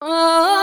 Oh.